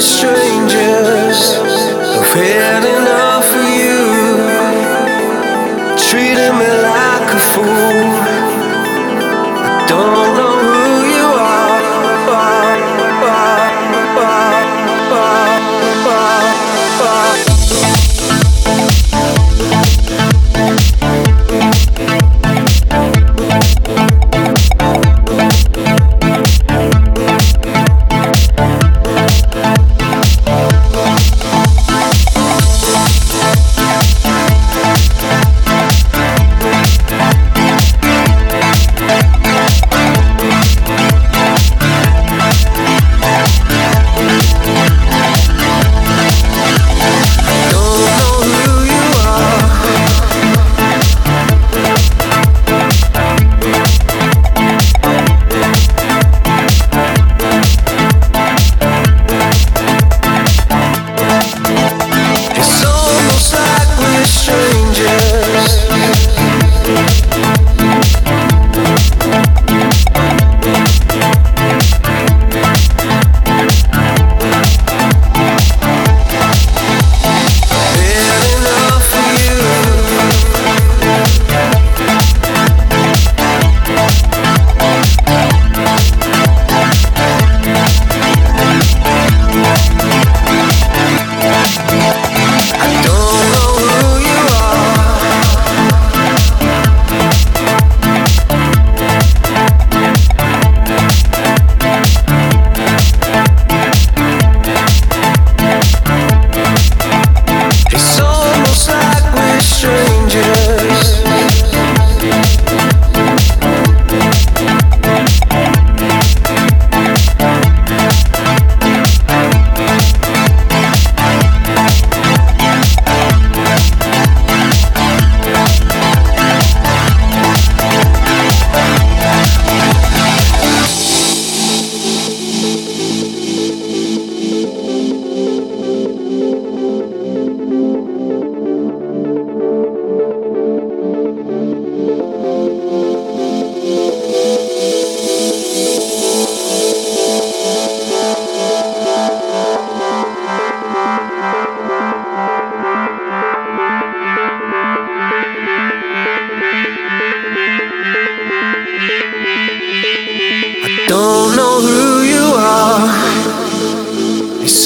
should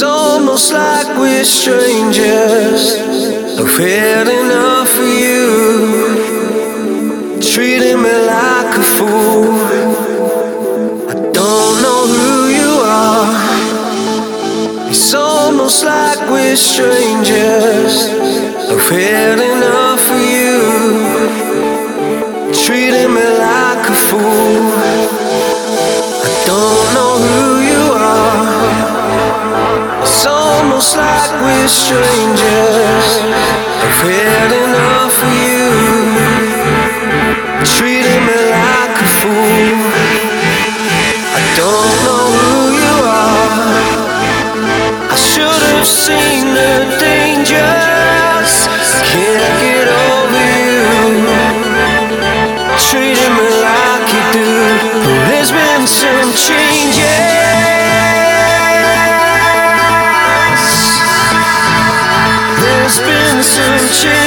It's almost like we're strangers. I've had enough of you. Treating me like a fool. I don't know who you are. It's almost like we're strangers. I've had enough of you. Treating me like almost like we're strangers. I've had enough of you. Treating me like a fool. I don't know who you are. I should have seen the dangers. Can't get over you. Treating me like you do. There's been some changes. future